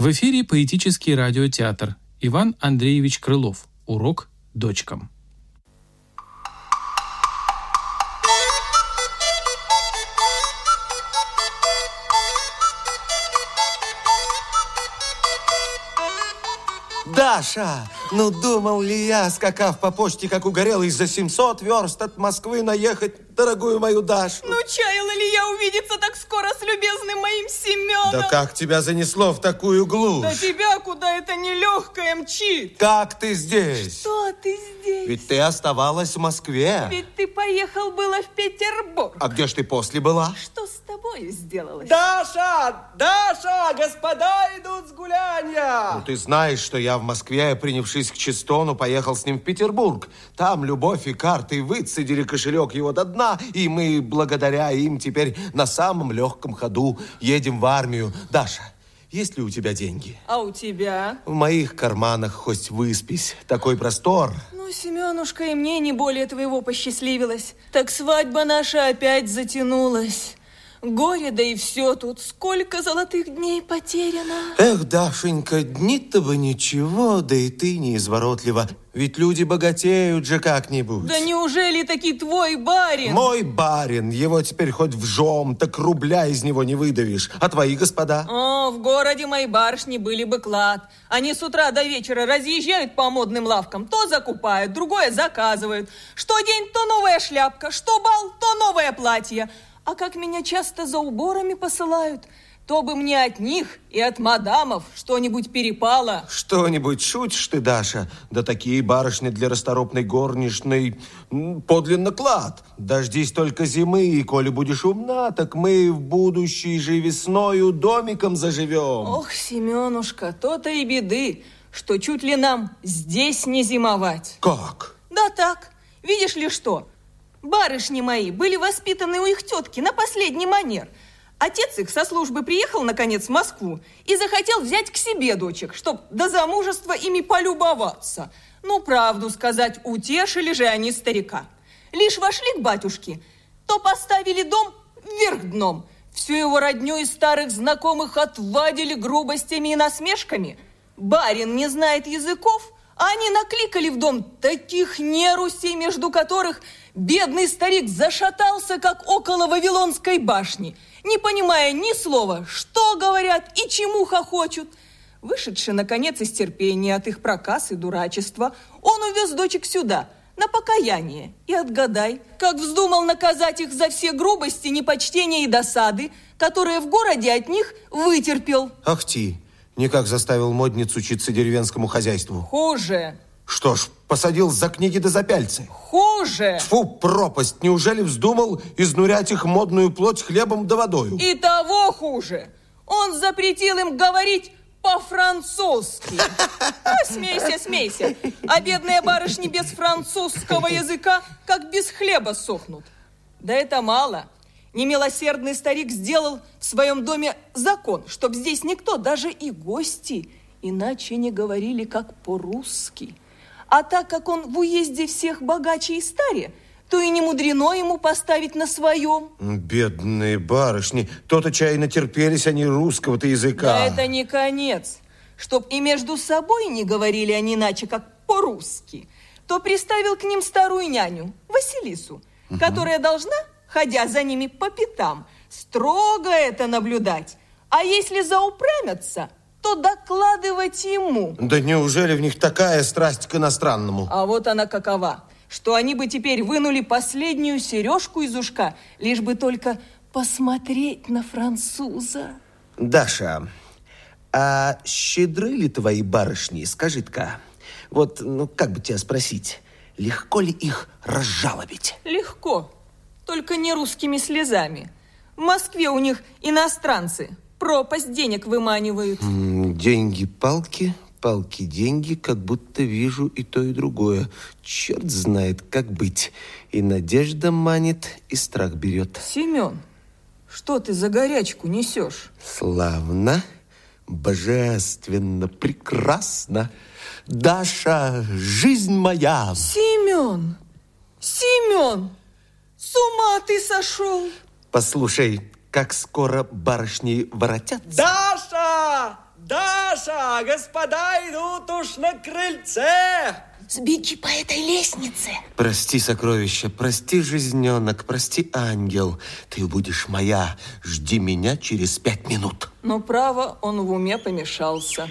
В эфире поэтический радиотеатр. Иван Андреевич Крылов. Урок дочкам. Даша, ну думал ли я, скакав по почте, как угорелый, за 700 верст от Москвы наехать, дорогую мою Дашу? Ну, я увидеться так скоро с любезным моим Семеном? Да как тебя занесло в такую глушь? Да тебя куда это нелегкое мчит? Как ты здесь? Что ты здесь? Ведь ты оставалась в Москве. Ведь ты поехал было в Петербург. А где ж ты после была? Что с тобой сделалось? Даша! Даша! Господа идут с гуляния! Ну, ты знаешь, что я в Москве, принявшись к Чистону, поехал с ним в Петербург. Там любовь и карты выцедили кошелек его до дна, и мы, благодаря им, теперь на самом легком ходу едем в армию. Даша, есть ли у тебя деньги? А у тебя? В моих карманах хоть выспись. Такой простор. Ну, Семенушка, и мне не более твоего посчастливилось. Так свадьба наша опять затянулась. Горе, да и все тут. Сколько золотых дней потеряно. Эх, Дашенька, дни-то бы ничего, да и ты неизворотлива. Ведь люди богатеют же как-нибудь. Да неужели таки твой барин? Мой барин, его теперь хоть в жом, так рубля из него не выдавишь. А твои господа? О, в городе мои барышни были бы клад. Они с утра до вечера разъезжают по модным лавкам. То закупают, другое заказывают. Что день, то новая шляпка. Что бал, то новое платье. А как меня часто за уборами посылают, то бы мне от них и от мадамов что-нибудь перепало. Что-нибудь шутишь ты, Даша? Да такие барышни для расторопной горничной подлинно клад. Дождись только зимы, и коли будешь умна, так мы в будущей же весною домиком заживем. Ох, Семенушка, то-то и беды, что чуть ли нам здесь не зимовать. Как? Да так, видишь ли что? Барышни мои были воспитаны у их тетки на последний манер. Отец их со службы приехал, наконец, в Москву и захотел взять к себе дочек, чтоб до замужества ими полюбоваться. Ну, правду сказать, утешили же они старика. Лишь вошли к батюшке, то поставили дом вверх дном. Всю его родню и старых знакомых отвадили грубостями и насмешками. Барин не знает языков, они накликали в дом таких нерусей, между которых бедный старик зашатался, как около Вавилонской башни, не понимая ни слова, что говорят и чему хохочут. Вышедший, наконец, из терпения от их проказ и дурачества, он увез дочек сюда, на покаяние. И отгадай, как вздумал наказать их за все грубости, непочтения и досады, которые в городе от них вытерпел. Ах ты, никак заставил модниц учиться деревенскому хозяйству. Хуже, Что ж, посадил за книги да за пяльцы. хуже. Фу, пропасть! Неужели вздумал изнурять их модную плоть хлебом да водою? И того хуже. Он запретил им говорить по-французски. А, смейся, смейся. А бедные барышни без французского языка, как без хлеба сохнут. Да это мало. Немилосердный старик сделал в своем доме закон, чтоб здесь никто, даже и гости, иначе не говорили, как по-русски. А так как он в уезде всех богаче и старе, то и не мудрено ему поставить на своем. Бедные барышни, то-то чай натерпелись они русского-то языка. Да это не конец. Чтоб и между собой не говорили они иначе, как по-русски, то приставил к ним старую няню, Василису, которая должна, ходя за ними по пятам, строго это наблюдать. А если заупрямятся, то докладывать ему. Да неужели в них такая страсть к иностранному? А вот она какова, что они бы теперь вынули последнюю сережку из ушка, лишь бы только посмотреть на француза. Даша, а щедры ли твои барышни, скажи-ка? Вот, ну, как бы тебя спросить, легко ли их разжалобить? Легко, только не русскими слезами. В Москве у них иностранцы пропасть денег выманивают. Деньги, палки, палки, деньги, как будто вижу и то, и другое. Черт знает, как быть. И надежда манит, и страх берет. Семен, что ты за горячку несешь? Славно, божественно, прекрасно. Даша, жизнь моя. Семен, Семен, с ума ты сошел? Послушай, как скоро барышни воротятся. Даша! господа, господа идут уж на крыльце. Сбеги по этой лестнице. Прости, сокровище, прости, жизненок, прости, ангел. Ты будешь моя. Жди меня через пять минут. Но право, он в уме помешался.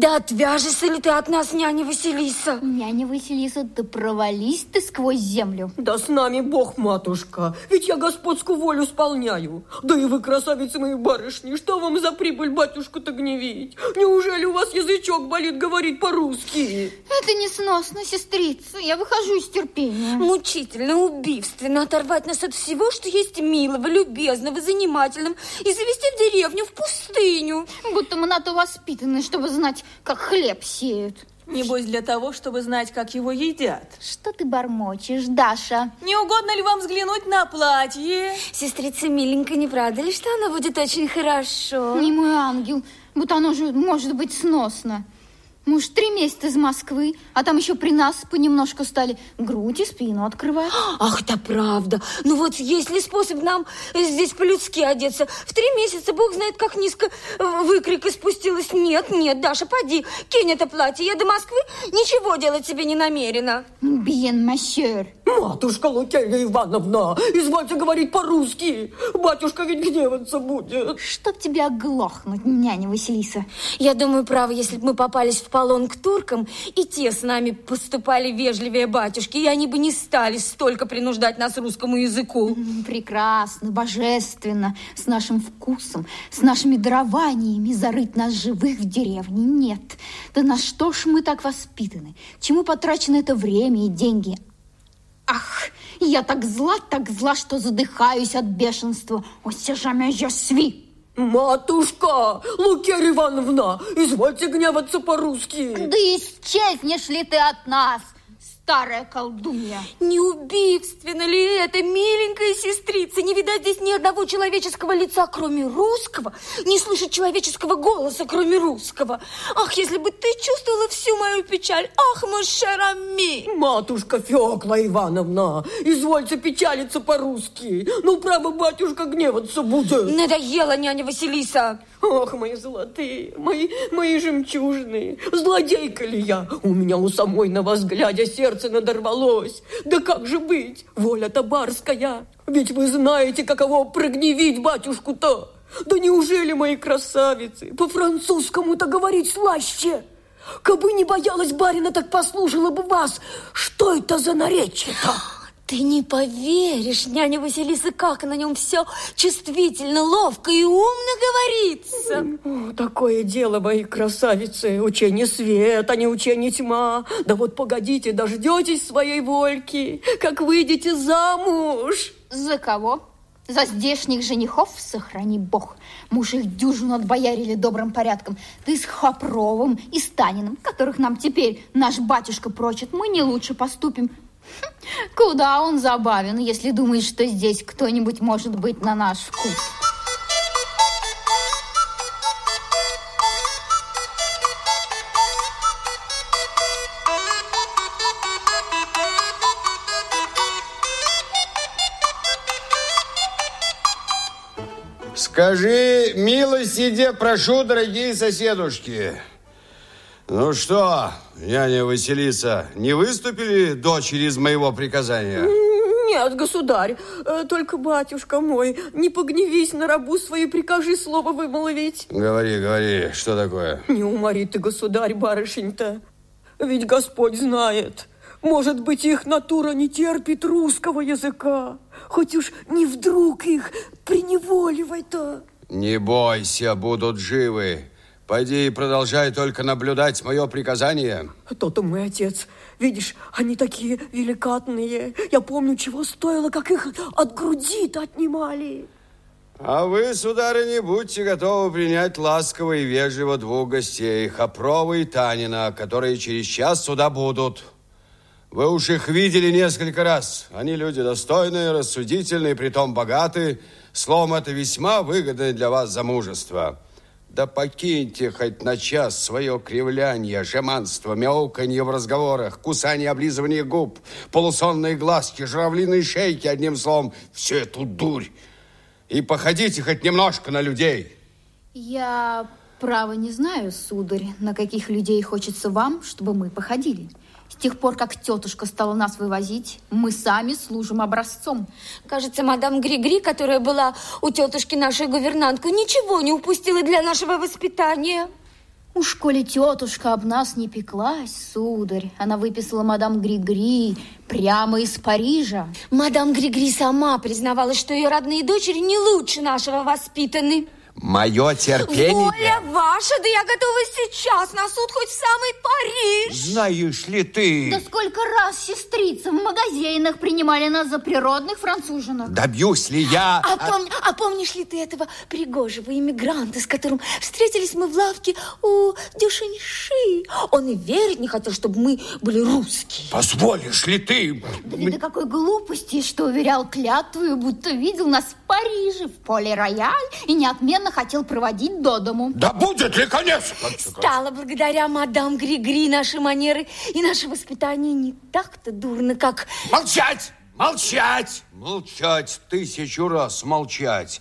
Да отвяжешься ли ты от нас, няня Василиса? Няня Василиса, да провались ты сквозь землю. Да с нами Бог, матушка, ведь я господскую волю исполняю. Да и вы, красавицы мои барышни, что вам за прибыль батюшку-то гневить? Неужели у вас язычок болит говорить по-русски? Это несносно, сестрица, я выхожу из терпения. Мучительно, убийственно оторвать нас от всего, что есть милого, любезного, занимательного, и завести в деревню, в пустыню. Будто мы на то воспитаны, чтобы знать, как хлеб сеют. Небось для того, чтобы знать, как его едят. Что ты бормочешь, Даша? Не угодно ли вам взглянуть на платье? Сестрица миленькая, не правда ли, что оно будет очень хорошо? Не мой ангел, будто оно же может быть сносно. Мы уж три месяца из Москвы, а там еще при нас понемножку стали грудь и спину открывать. Ах, да правда. Ну вот есть ли способ нам здесь по-людски одеться? В три месяца бог знает, как низко э, выкрика спустилась. Нет, нет, Даша, поди, кинь это платье. Я до Москвы ничего делать себе не намерена. Bien, масер. Матушка Лукерья Ивановна, извольте говорить по-русски. Батюшка ведь гневаться будет. Чтоб тебя оглохнуть, няня Василиса. Я думаю, право, если бы мы попались в полон к туркам, и те с нами поступали вежливее батюшки, и они бы не стали столько принуждать нас русскому языку. Прекрасно, божественно, с нашим вкусом, с нашими дарованиями зарыть нас живых в деревне. Нет, да на что ж мы так воспитаны? Чему потрачено это время и деньги? Ах, я так зла, так зла, что задыхаюсь от бешенства. О, jamais je suis. Матушка, Лукерья Ивановна, извольте гневаться по-русски. Да исчезнешь ли ты от нас, старая колдунья? Не убийственно ли это, миленькая сестрица? Не видать здесь ни одного человеческого лица, кроме русского, не слышать человеческого голоса, кроме русского. Ах, если бы ты чувствовала всю мою печаль. Ах, мой шарами. Матушка Феокла Ивановна, извольте печалиться по-русски. Ну, право, батюшка гневаться будет. Надоела няня Василиса. Ох, мои золотые, мои, мои жемчужные, злодейка ли я? У меня у самой на вас глядя сердце надорвалось. Да как же быть, воля-то барская. Ведь вы знаете, каково прогневить батюшку-то. Да неужели, мои красавицы, по-французскому-то говорить слаще? Кабы не боялась барина, так послушала бы вас. Что это за наречие-то? Ты не поверишь, няня Василиса, как на нем все чувствительно, ловко и умно говорится. О, такое дело, мои красавицы, учение свет, а не учение тьма. Да вот погодите, дождетесь своей вольки, как выйдете замуж. За кого? За здешних женихов, сохрани бог. Муж их дюжину отбоярили добрым порядком. Ты с Хопровым и Станиным, которых нам теперь наш батюшка прочит, мы не лучше поступим. Куда он забавен, если думает, что здесь кто-нибудь может быть на наш вкус. Скажи, милости прошу, дорогие соседушки. Ну что, няня Василиса, не выступили дочери из моего приказания? Нет, государь, э, только, батюшка мой, не погневись на рабу свою, прикажи слово вымолвить. Говори, говори, что такое? Не умори ты, государь, барышень-то. Ведь Господь знает, может быть, их натура не терпит русского языка. Хоть уж не вдруг их приневоливай-то. Не бойся, будут живы. Пойди и продолжай только наблюдать мое приказание. То-то мой отец. Видишь, они такие великатные. Я помню, чего стоило, как их от груди-то отнимали. А вы, сударыня, будьте готовы принять ласково и вежливо двух гостей, Хопрова и Танина, которые через час сюда будут. Вы уж их видели несколько раз. Они люди достойные, рассудительные, притом богатые. Словом, это весьма выгодное для вас замужество. Да покиньте хоть на час свое кривляние, жеманство, мяуканье в разговорах, кусание, облизывание губ, полусонные глазки, журавлиные шейки, одним словом, всю эту дурь. И походите хоть немножко на людей. Я, право, не знаю, сударь, на каких людей хочется вам, чтобы мы походили. С тех пор, как тетушка стала нас вывозить, мы сами служим образцом. Кажется, мадам Григри, которая была у тетушки нашей гувернанткой, ничего не упустила для нашего воспитания. Уж коли тетушка об нас не пеклась, сударь, она выписала мадам Григри прямо из Парижа. Мадам Григри сама признавалась, что ее родные дочери не лучше нашего воспитаны. Мое терпение... Воля ваша, да я готова сейчас на суд хоть в самый Париж. Знаешь ли ты... Да сколько раз сестрицы в магазинах принимали нас за природных француженок. Добьюсь ли я... А, пом... а помнишь ли ты этого пригожего иммигранта, с которым встретились мы в лавке у Дюшеньши? Он и верить не хотел, чтобы мы были русские. Позволишь ли ты... Да ведь до какой глупости, что уверял клятвую, будто видел нас в Париже, в поле рояль и неотменно хотел проводить до дому. Да будет ли конец? Стало благодаря мадам Григри наши манеры и наше воспитание не так-то дурно, как... Молчать! Молчать! Молчать, тысячу раз молчать.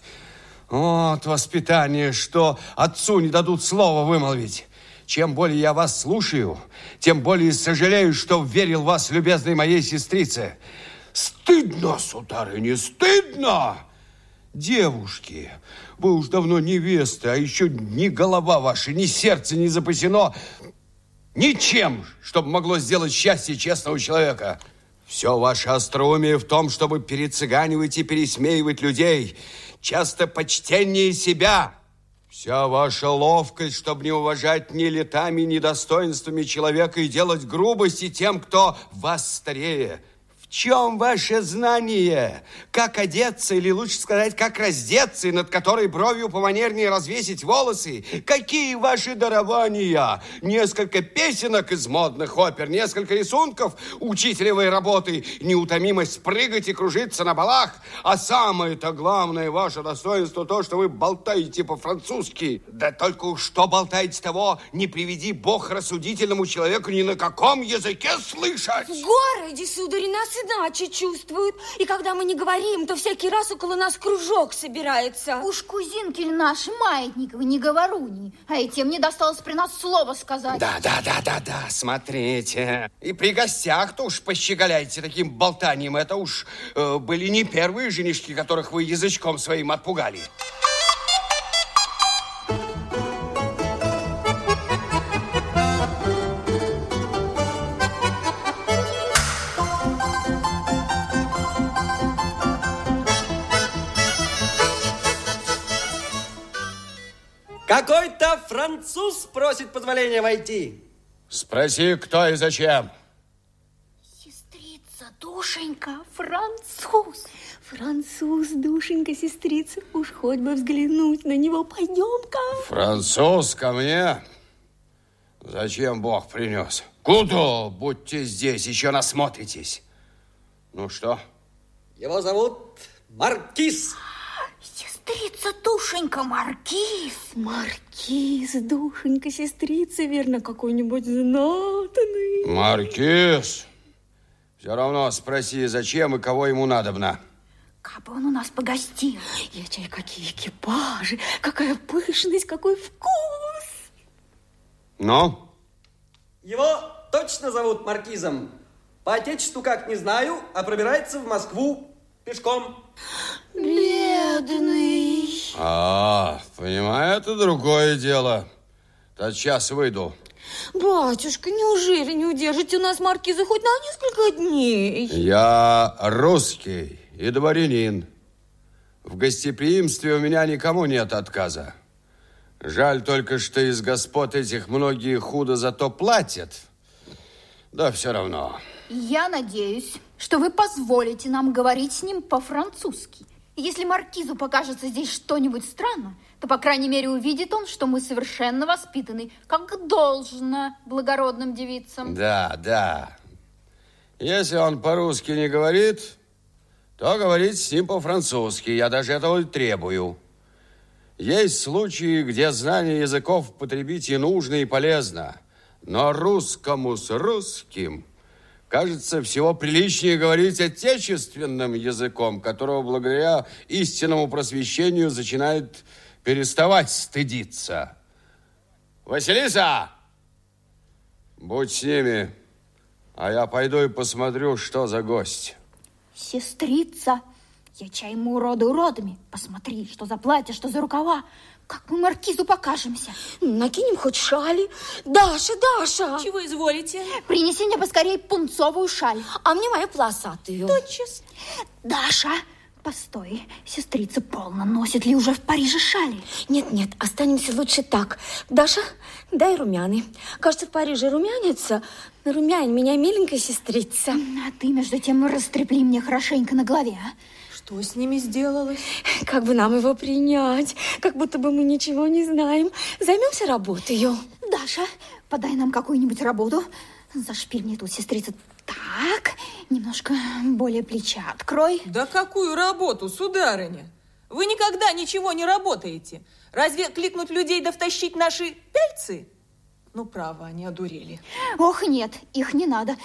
Вот воспитание, что отцу не дадут слова вымолвить. Чем более я вас слушаю, тем более сожалею, что верил вас, любезной моей сестрице. Стыдно, сударыня, стыдно! Девушки, вы уж давно невесты, а еще ни голова ваша, ни сердце не запасено ничем, чтобы могло сделать счастье честного человека. Все ваше остроумие в том, чтобы перецыганивать и пересмеивать людей, часто почтеннее себя. Вся ваша ловкость, чтобы не уважать ни летами, ни достоинствами человека и делать грубости тем, кто вас старее. Чем ваше знание? Как одеться, или лучше сказать, как раздеться, и над которой бровью поманернее развесить волосы? Какие ваши дарования? Несколько песенок из модных опер, несколько рисунков учителевой работы, неутомимость прыгать и кружиться на балах, а самое-то главное ваше достоинство то, что вы болтаете по-французски. Да только что болтаете того, не приведи Бог рассудительному человеку ни на каком языке слышать. В городе, сударь, нас иначе чувствуют. И когда мы не говорим, то всякий раз около нас кружок собирается. Уж кузинки ли наши маятниковы, не говоруни, а и тем не досталось при нас слово сказать. Да, да, да, да, да, смотрите. И при гостях-то уж пощеголяйте таким болтанием. Это уж э, были не первые женишки, которых вы язычком своим отпугали. Какой-то француз просит позволения войти. Спроси, кто и зачем. Сестрица, душенька, француз. Француз, душенька, сестрица, уж хоть бы взглянуть на него. Пойдем-ка. Француз ко мне? Зачем Бог принес? Куда? Будьте здесь, еще насмотритесь. Ну что? Его зовут Маркиз. Сестрица, душенька, маркиз. Маркиз, душенька, сестрица, верно, какой-нибудь знатный. Маркиз. Все равно спроси, зачем и кого ему надобно. Кабы он у нас погостил. Я чай, какие экипажи, какая пышность, какой вкус. Ну? Его точно зовут Маркизом. По отечеству как не знаю, а пробирается в Москву пешком. Бедный. А, понимаю, это другое дело. Тотчас выйду. Батюшка, неужели не удержите у нас маркиза хоть на несколько дней? Я русский и дворянин. В гостеприимстве у меня никому нет отказа. Жаль только, что из господ этих многие худо зато платят. Да все равно. Я надеюсь, что вы позволите нам говорить с ним по-французски. Если маркизу покажется здесь что-нибудь странно, то, по крайней мере, увидит он, что мы совершенно воспитаны, как должно благородным девицам. Да, да. Если он по-русски не говорит, то говорить с ним по-французски. Я даже этого и требую. Есть случаи, где знание языков потребить и нужно, и полезно. Но русскому с русским, кажется, всего приличнее говорить отечественным языком, которого благодаря истинному просвещению начинает переставать стыдиться. Василиса! Будь с ними, а я пойду и посмотрю, что за гость. Сестрица, я чай мы уроды уродами. Посмотри, что за платье, что за рукава. Как мы маркизу покажемся. Накинем хоть шали. Даша, Даша! Чего изволите? Принеси мне поскорее пунцовую шаль. А мне мою полосатую. Тотчас. Даша, постой. Сестрица полно носит ли уже в Париже шали? Нет, нет, останемся лучше так. Даша, дай румяны. Кажется, в Париже румянится. Румянь меня миленькая сестрица. А ты, между тем, растрепли мне хорошенько на голове, а? Что с ними сделалось? Как бы нам его принять? Как будто бы мы ничего не знаем. Займемся работой. Даша, подай нам какую-нибудь работу. Зашпиль мне тут, сестрица. Так, немножко более плеча открой. Да какую работу, сударыня? Вы никогда ничего не работаете. Разве кликнуть людей да втащить наши пяльцы? Ну, право, они одурели. Ох, нет, их не надо.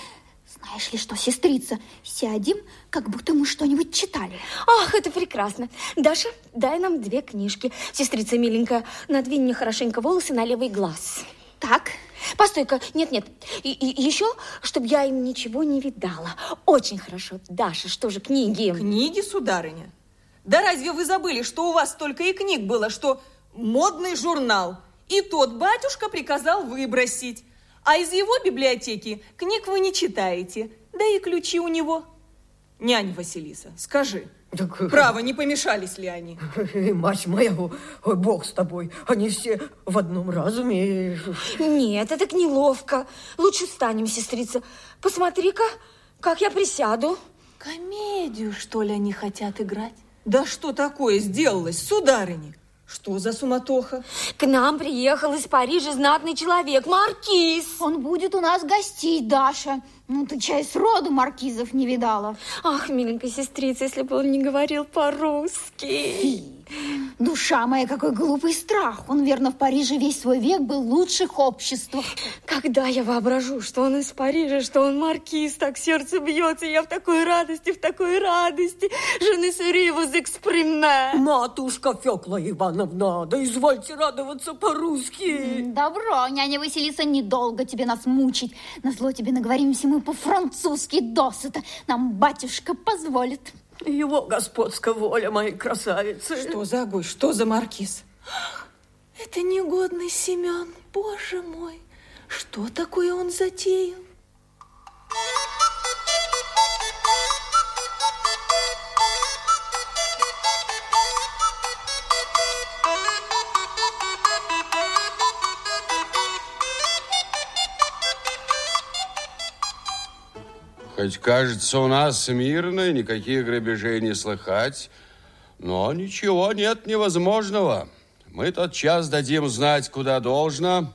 Знаешь ли что, сестрица, сядем, как будто мы что-нибудь читали. Ах, это прекрасно. Даша, дай нам две книжки. Сестрица миленькая, надвинь мне хорошенько волосы на левый глаз. Так, Постой-ка, нет-нет, и, и еще, чтобы я им ничего не видала. Очень хорошо. Даша, что же, книги? Книги, сударыня? Да разве вы забыли, что у вас столько и книг было, что модный журнал, и тот батюшка приказал выбросить, а из его библиотеки книг вы не читаете, да и ключи у него. Нянь Василиса, скажи, Так, право, не помешались ли они? Мать моя, ой, бог с тобой, они все в одном разуме. Нет, это так неловко. Лучше встанем, сестрица. Посмотри-ка, как я присяду. Комедию, что ли, они хотят играть? Да что такое сделалось, сударыня? Что за суматоха? К нам приехал из Парижа знатный человек, маркиз. он будет у нас гостить, Даша. Ну, ты чай с роду маркизов не видала. Ах, миленькая сестрица, если бы он не говорил по-русски. Душа моя, какой глупый страх. Он, верно, в Париже весь свой век был в лучших обществах. Когда я воображу, что он из Парижа, что он маркиз, так сердце бьется, я в такой радости, в такой радости. Ne saurais vous exprimer. Матушка Фёкла Ивановна, да извольте радоваться по-русски. Добро, няня Василиса, недолго тебе нас мучить. Назло тебе наговоримся мы по-французски досыта. Нам батюшка позволит. Его господская воля, мои красавицы. Что за огонь, что за маркиз? Ах, Это негодный Семен, боже мой. Что такое он затеял? Хоть кажется у нас мирно, никаких грабежей не слыхать, но ничего нет невозможного. Мы тот час дадим знать, куда должно,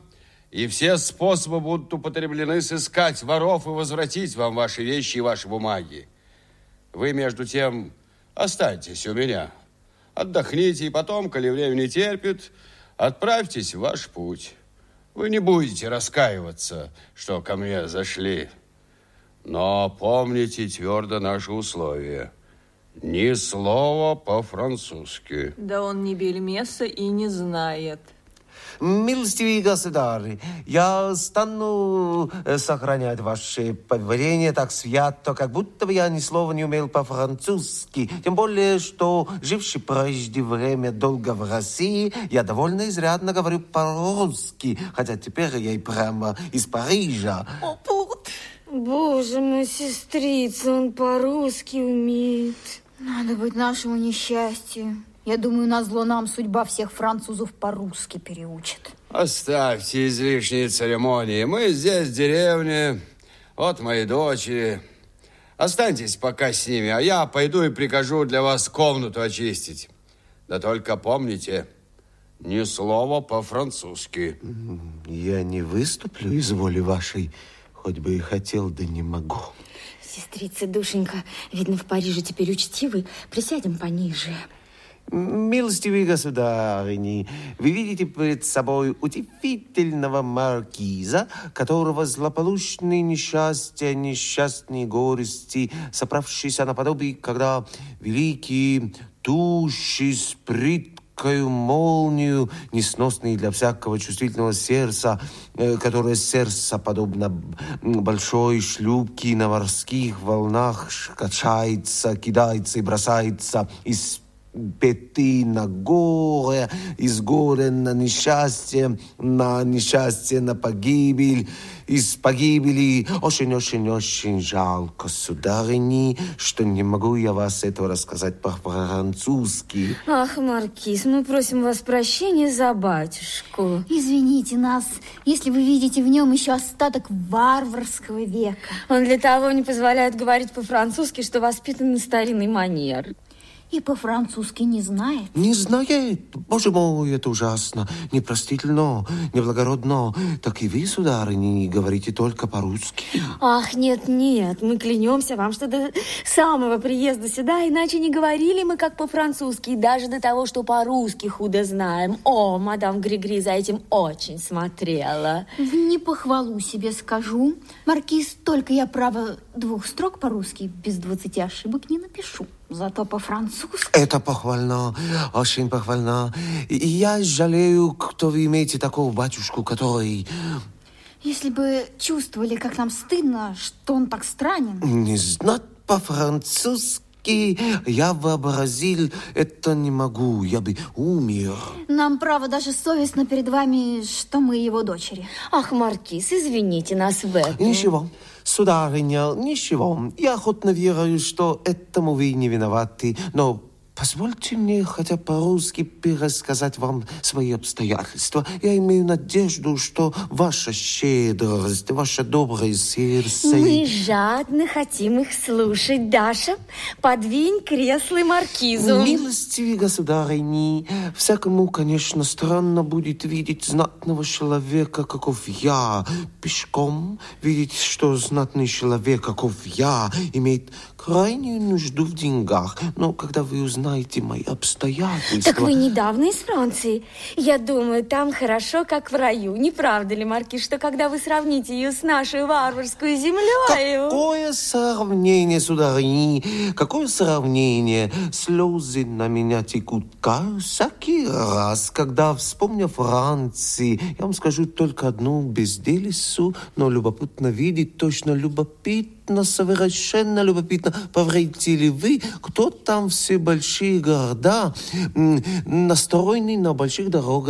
и все способы будут употреблены сыскать воров и возвратить вам ваши вещи и ваши бумаги. Вы, между тем, останьтесь у меня. Отдохните, и потом, коли время не терпит, отправьтесь в ваш путь. Вы не будете раскаиваться, что ко мне зашли. Но помните твердо наши условия. Ни слова по-французски. Да он не бельмеса и не знает. Милостивые государи, я стану э, сохранять ваше повеление так свято, как будто бы я ни слова не умел по-французски. Тем более, что, живший прежде время долго в России, я довольно изрядно говорю по-русски, хотя теперь я и прямо из Парижа. О, пут! Боже мой, сестрица, он по-русски умеет. Надо быть нашему несчастью. Я думаю, на зло нам судьба всех французов по-русски переучит. Оставьте излишние церемонии. Мы здесь, в деревне. Вот мои дочери. Останьтесь пока с ними, а я пойду и прикажу для вас комнату очистить. Да только помните, ни слова по-французски. Я не выступлю из воли вашей, хоть бы и хотел, да не могу. Сестрица, душенька, видно, в Париже теперь учтивый. Присядем пониже. Милостивые государыни, вы видите перед собой удивительного маркиза, которого злополучные несчастья, несчастные горести, соправшиеся наподобие, когда великие туши с прыткою молнию, несносные для всякого чувствительного сердца, э, которое сердце, подобно большой шлюпке на морских волнах, качается, кидается и бросается из пяты на горе, из горя на несчастье, на несчастье, на погибель, из погибели. Очень-очень-очень жалко, сударыни, что не могу я вас этого рассказать по-французски. Ах, Маркиз, мы просим вас прощения за батюшку. Извините нас, если вы видите в нем еще остаток варварского века. Он для того не позволяет говорить по-французски, что воспитан на старинный манер. И по-французски не знает. Не знает? Боже мой, это ужасно, непростительно, неблагородно. Так и вы, сударыни, говорите только по-русски. Ах, нет-нет, мы клянемся вам, что до самого приезда сюда иначе не говорили мы как по-французски, даже до того, что по-русски худо знаем. О, мадам Григри за этим очень смотрела. Не похвалу себе скажу. Маркиз, только я, право, двух строк по-русски без двадцати ошибок не напишу. Зато по-французски... Это похвально, очень похвально. И я жалею, кто вы имеете такого батюшку, который... Если бы чувствовали, как нам стыдно, что он так странен. Не знать по-французски, я вообразил, это не могу, я бы умер. Нам, право, даже совестно перед вами, что мы его дочери. Ах, Маркиз, извините нас в этом. Ничего, сударыня, ничего. Я охотно верю, что этому вы не виноваты, но позвольте мне хотя по-русски пересказать вам свои обстоятельства. Я имею надежду, что ваша щедрость, ваше доброе сердце... Мы жадно хотим их слушать, Даша. Подвинь кресло Маркизу. Милостивые государыни, всякому, конечно, странно будет видеть знатного человека, каков я, пешком, видеть, что знатный человек, каков я, имеет крайнюю нужду в деньгах. Но когда вы узнаете мои обстоятельства... Так вы недавно из Франции. Я думаю, там хорошо, как в раю. Не правда ли, Маркиз, что когда вы сравните ее с нашей варварской землей... Какое сравнение, сударыни, какое сравнение. Слезы на меня текут всякий раз, когда, вспомню Франции, я вам скажу только одну безделицу, но любопытно видеть, точно любопытно, совершенно любопытно. Повредите ли вы, кто там все большие города, настроены на больших дорогах?